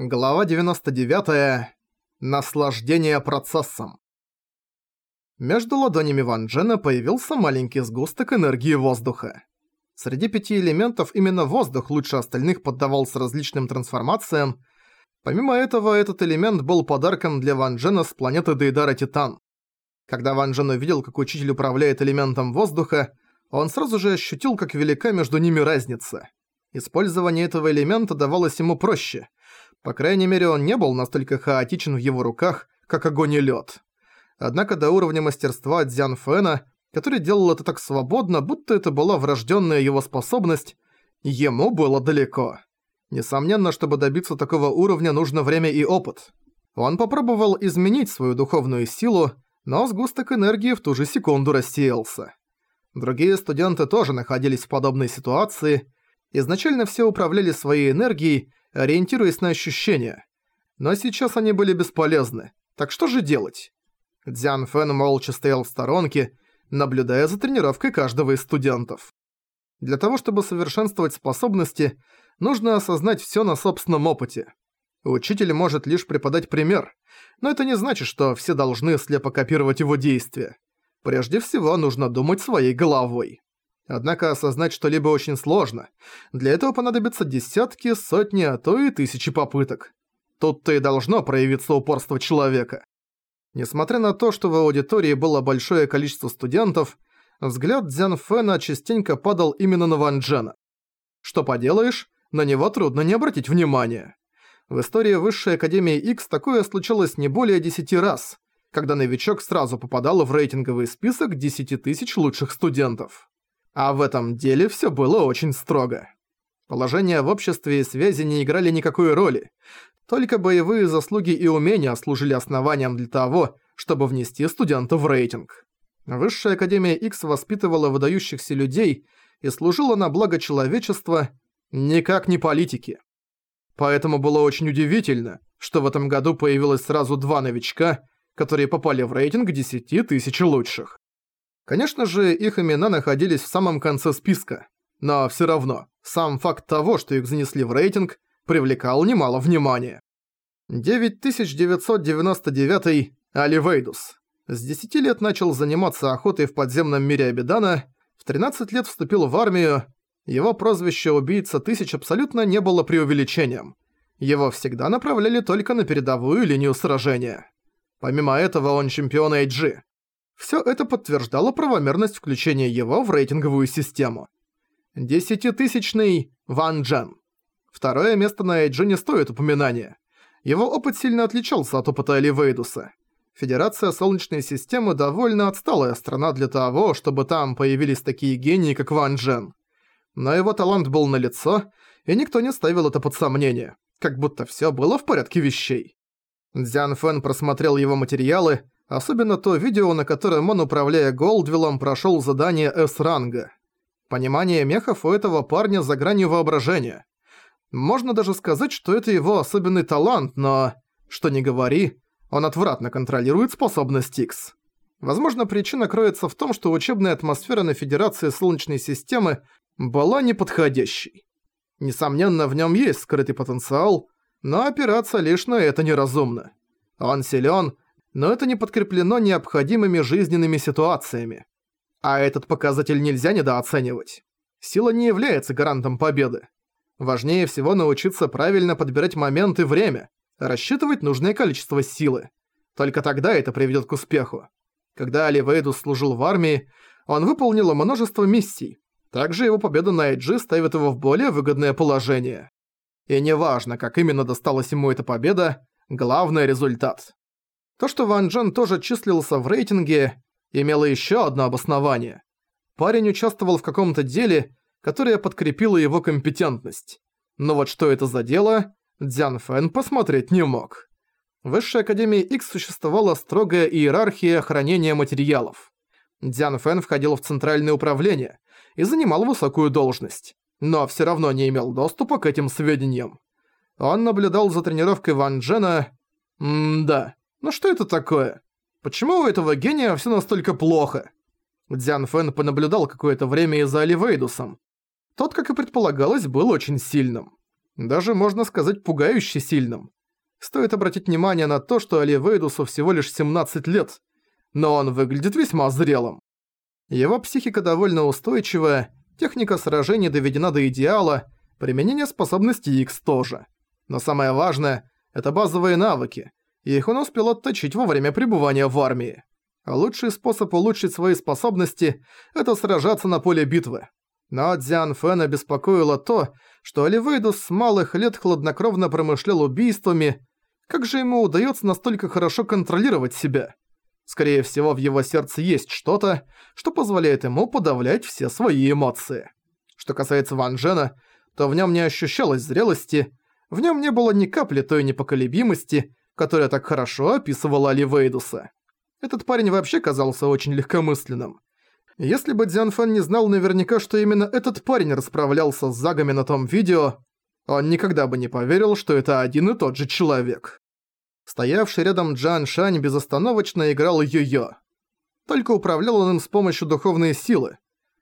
Глава 99. Наслаждение процессом. Между ладонями Ван Джена появился маленький сгусток энергии воздуха. Среди пяти элементов именно воздух лучше остальных поддавался различным трансформациям. Помимо этого, этот элемент был подарком для Ван Джена с планеты Дейдара Титан. Когда Ван Джен увидел, как учитель управляет элементом воздуха, он сразу же ощутил, как велика между ними разница. Использование этого элемента давалось ему проще – по крайней мере, он не был настолько хаотичен в его руках, как огонь и лед. Однако до уровня мастерства Дзян Фэна, который делал это так свободно, будто это была врожденная его способность, ему было далеко. Несомненно, чтобы добиться такого уровня, нужно время и опыт. Он попробовал изменить свою духовную силу, но сгусток энергии в ту же секунду рассеялся. Другие студенты тоже находились в подобной ситуации. Изначально все управляли своей энергией, ориентируясь на ощущения. Но сейчас они были бесполезны. Так что же делать? Дзян Фэн молча стоял в сторонке, наблюдая за тренировкой каждого из студентов. Для того, чтобы совершенствовать способности, нужно осознать всё на собственном опыте. Учитель может лишь преподать пример, но это не значит, что все должны слепо копировать его действия. Прежде всего, нужно думать своей головой. Однако осознать что-либо очень сложно. Для этого понадобятся десятки, сотни, а то и тысячи попыток. Тут-то и должно проявиться упорство человека. Несмотря на то, что в аудитории было большое количество студентов, взгляд Дзян Фэна частенько падал именно на Ван Джена. Что поделаешь, на него трудно не обратить внимания. В истории Высшей Академии X такое случалось не более десяти раз, когда новичок сразу попадал в рейтинговый список 10 тысяч лучших студентов. А в этом деле все было очень строго. Положение в обществе и связи не играли никакой роли. Только боевые заслуги и умения служили основанием для того, чтобы внести студента в рейтинг. Высшая Академия X воспитывала выдающихся людей и служила на благо человечества, никак не политики. Поэтому было очень удивительно, что в этом году появилось сразу два новичка, которые попали в рейтинг 10 тысяч лучших. Конечно же, их имена находились в самом конце списка, но всё равно, сам факт того, что их занесли в рейтинг, привлекал немало внимания. 9999 Аливейдус. С 10 лет начал заниматься охотой в подземном мире Абидана, в 13 лет вступил в армию, его прозвище «Убийца тысяч» абсолютно не было преувеличением. Его всегда направляли только на передовую линию сражения. Помимо этого он чемпион IG. Всё это подтверждало правомерность включения его в рейтинговую систему. Десятитысячный Ван Джен. Второе место на Эйджи не стоит упоминания. Его опыт сильно отличался от опыта Эливейдуса. Федерация Солнечной системы довольно отсталая страна для того, чтобы там появились такие гении, как Ван Джен. Но его талант был налицо, и никто не ставил это под сомнение, как будто всё было в порядке вещей. Дзян Фэн просмотрел его материалы, Особенно то видео, на котором он, управляя Голдвиллом, прошёл задание С-ранга. Понимание мехов у этого парня за гранью воображения. Можно даже сказать, что это его особенный талант, но... Что ни говори, он отвратно контролирует способность X. Возможно, причина кроется в том, что учебная атмосфера на Федерации Солнечной системы была неподходящей. Несомненно, в нём есть скрытый потенциал, но опираться лишь на это неразумно. Он силён, но это не подкреплено необходимыми жизненными ситуациями. А этот показатель нельзя недооценивать. Сила не является гарантом победы. Важнее всего научиться правильно подбирать момент и время, рассчитывать нужное количество силы. Только тогда это приведет к успеху. Когда Оливейдус служил в армии, он выполнил множество миссий. Также его победа на Эйджи ставит его в более выгодное положение. И неважно, как именно досталась ему эта победа, главный результат. То, что Ван Джен тоже числился в рейтинге, имело еще одно обоснование. Парень участвовал в каком-то деле, которое подкрепило его компетентность. Но вот что это за дело, Дзян Фэн посмотреть не мог. В Высшей Академии X существовала строгая иерархия хранения материалов. Дзян Фэн входил в центральное управление и занимал высокую должность, но все равно не имел доступа к этим сведениям. Он наблюдал за тренировкой Ван Джена... М-да. Ну что это такое? Почему у этого гения все настолько плохо? Дзян Фэн понаблюдал какое-то время и за Оливейдусом. Тот, как и предполагалось, был очень сильным. Даже, можно сказать, пугающе сильным. Стоит обратить внимание на то, что Оливейдусу всего лишь 17 лет, но он выглядит весьма зрелым. Его психика довольно устойчивая, техника сражений доведена до идеала, применение способностей X тоже. Но самое важное – это базовые навыки, и их он успел отточить во время пребывания в армии. А лучший способ улучшить свои способности – это сражаться на поле битвы. Но Дзян Фэна беспокоило то, что Оливейдус с малых лет хладнокровно промышлял убийствами. Как же ему удается настолько хорошо контролировать себя? Скорее всего, в его сердце есть что-то, что позволяет ему подавлять все свои эмоции. Что касается Ван Джена, то в нем не ощущалось зрелости, в нем не было ни капли той непоколебимости, которая так хорошо описывала Оливейдуса. Этот парень вообще казался очень легкомысленным. Если бы Дзян Фэн не знал наверняка, что именно этот парень расправлялся с загами на том видео, он никогда бы не поверил, что это один и тот же человек. Стоявший рядом Джан Шань безостановочно играл йо-йо. Только управлял он им с помощью духовной силы.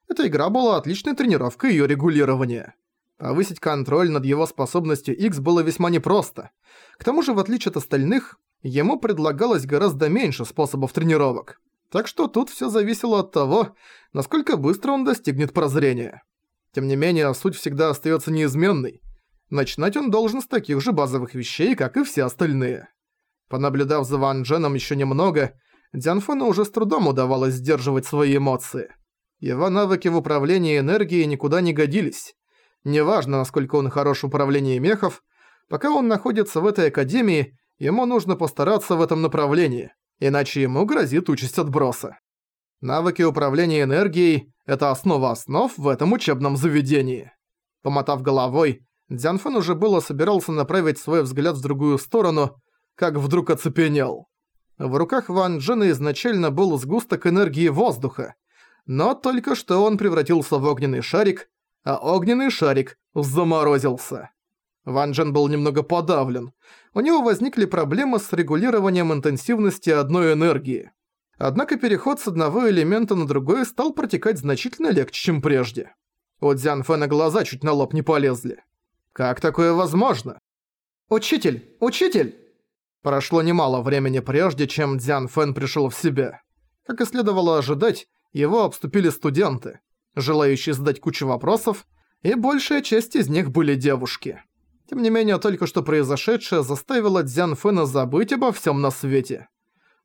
Эта игра была отличной тренировкой её регулирования. Повысить контроль над его способностью X было весьма непросто. К тому же, в отличие от остальных, ему предлагалось гораздо меньше способов тренировок. Так что тут всё зависело от того, насколько быстро он достигнет прозрения. Тем не менее, суть всегда остаётся неизменной. Начинать он должен с таких же базовых вещей, как и все остальные. Понаблюдав за Ван Дженом ещё немного, Дзянфэну уже с трудом удавалось сдерживать свои эмоции. Его навыки в управлении энергией никуда не годились. Неважно, насколько он хорош в управлении мехов, пока он находится в этой академии, ему нужно постараться в этом направлении иначе ему грозит участь отброса. Навыки управления энергией – это основа основ в этом учебном заведении. Помотав головой, Дзянфэн уже было собирался направить свой взгляд в другую сторону, как вдруг оцепенел. В руках Ван Джена изначально был сгусток энергии воздуха, но только что он превратился в огненный шарик, а огненный шарик заморозился. Ван Джен был немного подавлен. У него возникли проблемы с регулированием интенсивности одной энергии. Однако переход с одного элемента на другой стал протекать значительно легче, чем прежде. У Дзян Фэна глаза чуть на лоб не полезли. Как такое возможно? «Учитель! Учитель!» Прошло немало времени прежде, чем Дзян Фэн пришел в себя. Как и следовало ожидать, его обступили студенты, желающие задать кучу вопросов, и большая часть из них были девушки. Тем не менее, только что произошедшее заставило Дзян Фэна забыть обо всем на свете.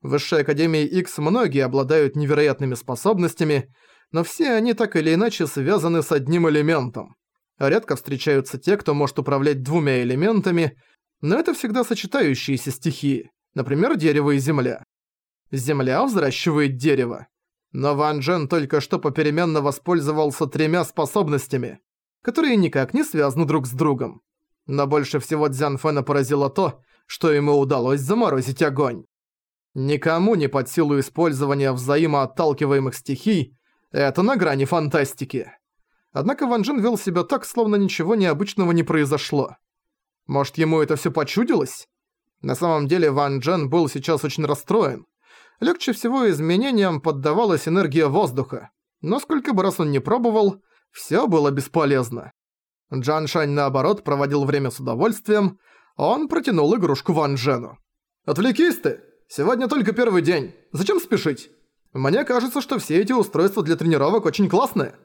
В Высшей Академии X многие обладают невероятными способностями, но все они так или иначе связаны с одним элементом. Редко встречаются те, кто может управлять двумя элементами, но это всегда сочетающиеся стихии, например, дерево и земля. Земля взращивает дерево. Но Ван Джен только что попеременно воспользовался тремя способностями, которые никак не связаны друг с другом. Но больше всего Дзян Фэна поразило то, что ему удалось заморозить огонь. Никому не под силу использования взаимоотталкиваемых стихий, это на грани фантастики. Однако Ван Джин вел себя так, словно ничего необычного не произошло. Может, ему это все почудилось? На самом деле Ван Джен был сейчас очень расстроен. Легче всего изменениям поддавалась энергия воздуха. Но сколько бы раз он не пробовал, все было бесполезно. Джан Шань, наоборот, проводил время с удовольствием, он протянул игрушку Ван Джену. «Отвлекись ты! Сегодня только первый день. Зачем спешить? Мне кажется, что все эти устройства для тренировок очень классные».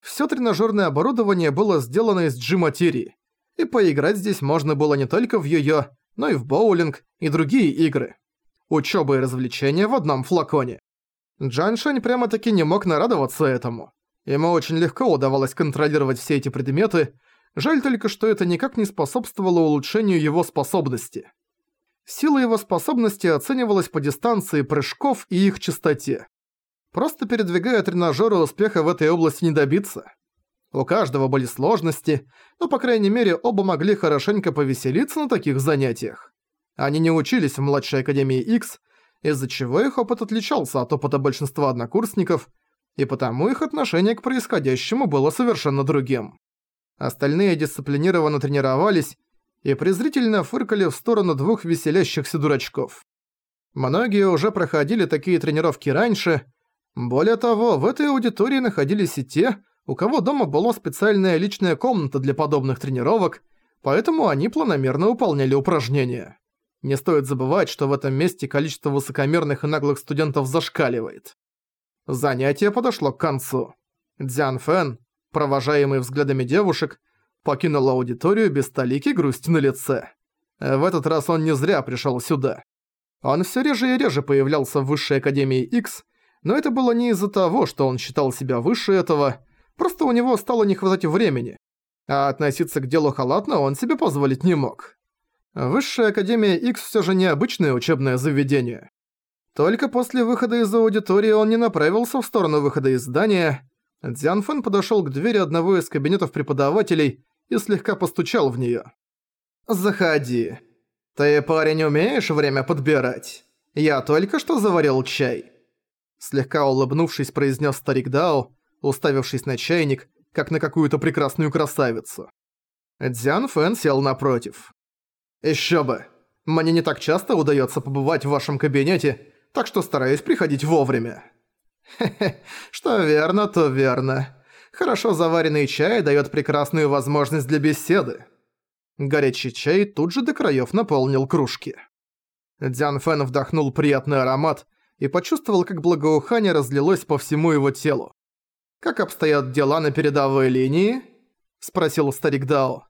Всё тренажёрное оборудование было сделано из G-материи, и поиграть здесь можно было не только в йо-йо, но и в боулинг и другие игры. Учёба и развлечения в одном флаконе. Джан Шань прямо-таки не мог нарадоваться этому. Ему очень легко удавалось контролировать все эти предметы, жаль только, что это никак не способствовало улучшению его способности. Сила его способности оценивалась по дистанции прыжков и их частоте. Просто передвигая тренажёры успеха в этой области не добиться. У каждого были сложности, но, по крайней мере, оба могли хорошенько повеселиться на таких занятиях. Они не учились в младшей Академии X, из-за чего их опыт отличался от опыта большинства однокурсников, и потому их отношение к происходящему было совершенно другим. Остальные дисциплинированно тренировались и презрительно фыркали в сторону двух веселящихся дурачков. Многие уже проходили такие тренировки раньше. Более того, в этой аудитории находились и те, у кого дома была специальная личная комната для подобных тренировок, поэтому они планомерно выполняли упражнения. Не стоит забывать, что в этом месте количество высокомерных и наглых студентов зашкаливает. Занятие подошло к концу. Дзян Фэн, провожаемый взглядами девушек, покинул аудиторию без толики грусти на лице. В этот раз он не зря пришел сюда. Он все реже и реже появлялся в Высшей Академии X, но это было не из-за того, что он считал себя выше этого, просто у него стало не хватать времени, а относиться к делу халатно он себе позволить не мог. Высшая Академия X все же необычное учебное заведение. Только после выхода из аудитории он не направился в сторону выхода из здания. Дзян Фэн подошёл к двери одного из кабинетов преподавателей и слегка постучал в неё. «Заходи. Ты, парень, умеешь время подбирать? Я только что заварил чай». Слегка улыбнувшись, произнес старик Дао, уставившись на чайник, как на какую-то прекрасную красавицу. Дзян Фэн сел напротив. Еще бы. Мне не так часто удается побывать в вашем кабинете, так что стараюсь приходить вовремя». «Хе-хе, что верно, то верно. Хорошо заваренный чай дает прекрасную возможность для беседы». Горячий чай тут же до краев наполнил кружки. Дзян Фэн вдохнул приятный аромат и почувствовал, как благоухание разлилось по всему его телу. «Как обстоят дела на передовой линии?» – спросил старик Дао.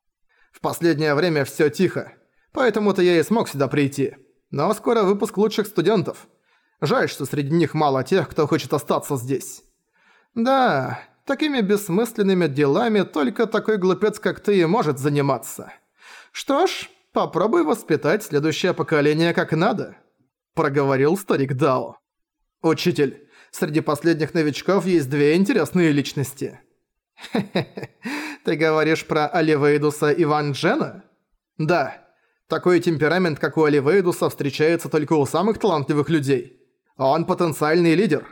«В последнее время все тихо. Поэтому-то я и смог сюда прийти. Но скоро выпуск лучших студентов. Жаль, что среди них мало тех, кто хочет остаться здесь. Да, такими бессмысленными делами только такой глупец, как ты, и может заниматься. Что ж, попробуй воспитать следующее поколение как надо», – проговорил старик Дао. «Учитель, среди последних новичков есть две интересные личности». «Хе-хе-хе, ты говоришь про Оливейдуса и Ван Джена?» «Да, такой темперамент, как у Оливейдуса, встречается только у самых талантливых людей. Он потенциальный лидер.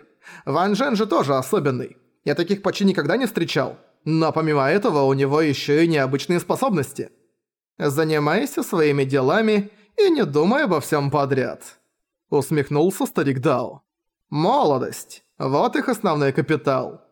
Ван Джен же тоже особенный. Я таких почти никогда не встречал. Но помимо этого у него еще и необычные способности. Занимайся своими делами и не думай обо всем подряд. Усмехнулся старик Дао. Молодость. Вот их основной капитал.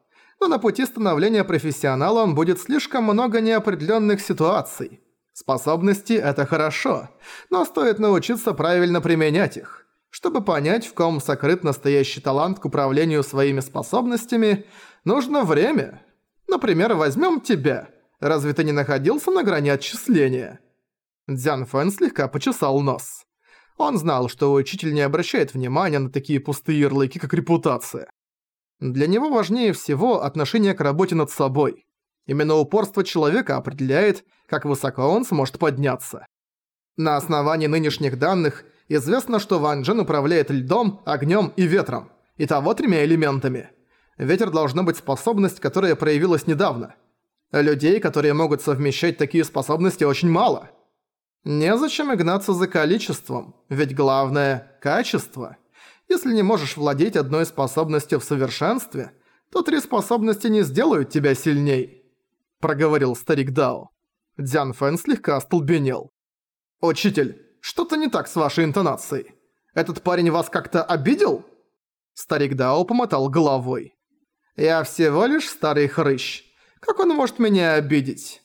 Но на пути становления профессионалом будет слишком много неопределенных ситуаций. Способности – это хорошо, но стоит научиться правильно применять их. Чтобы понять, в ком сокрыт настоящий талант к управлению своими способностями, нужно время. Например, возьмем тебя. Разве ты не находился на грани отчисления? Дзян Фэн слегка почесал нос. Он знал, что учитель не обращает внимания на такие пустые ярлыки, как репутация. Для него важнее всего отношение к работе над собой. Именно упорство человека определяет, как высоко он сможет подняться. На основании нынешних данных известно, что Ван Джен управляет льдом, огнем и ветром. и того тремя элементами. Ветер должна быть способность, которая проявилась недавно. Людей, которые могут совмещать такие способности, очень мало. Незачем и гнаться за количеством, ведь главное – качество. Если не можешь владеть одной способностью в совершенстве, то три способности не сделают тебя сильней проговорил старик Дао. Дзян Фэн слегка остолбенел. «Учитель, что-то не так с вашей интонацией. Этот парень вас как-то обидел?» Старик Дао помотал головой. «Я всего лишь старый хрыщ. Как он может меня обидеть?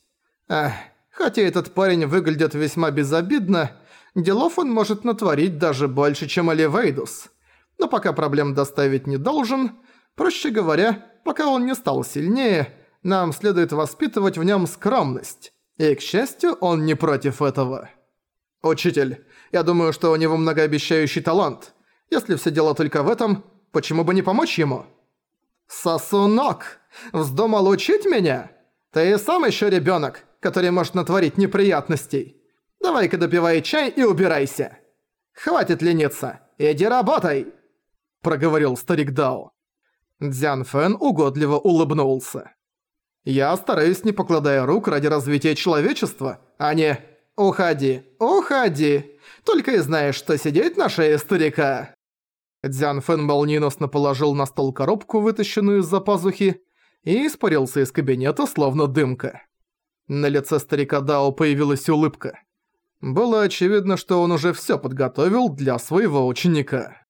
Эх, хотя этот парень выглядит весьма безобидно, делов он может натворить даже больше, чем Оливейдус. Но пока проблем доставить не должен, проще говоря, пока он не стал сильнее, нам следует воспитывать в нем скромность. И, к счастью, он не против этого. Учитель, я думаю, что у него многообещающий талант. Если все дело только в этом, почему бы не помочь ему? Сосунок! Вздумал учить меня? Ты сам еще ребенок, который может натворить неприятностей. Давай-ка допивай чай и убирайся. Хватит лениться. Иди работай!» Проговорил старик Дао. Дзян Фэн угодливо улыбнулся. Я стараюсь, не покладая рук ради развития человечества, а не «Уходи, уходи, только и знаешь, что сидеть на шее старика». Дзян Фэн молниеносно положил на стол коробку, вытащенную из-за пазухи, и испарился из кабинета, словно дымка. На лице старика Дао появилась улыбка. Было очевидно, что он уже всё подготовил для своего ученика.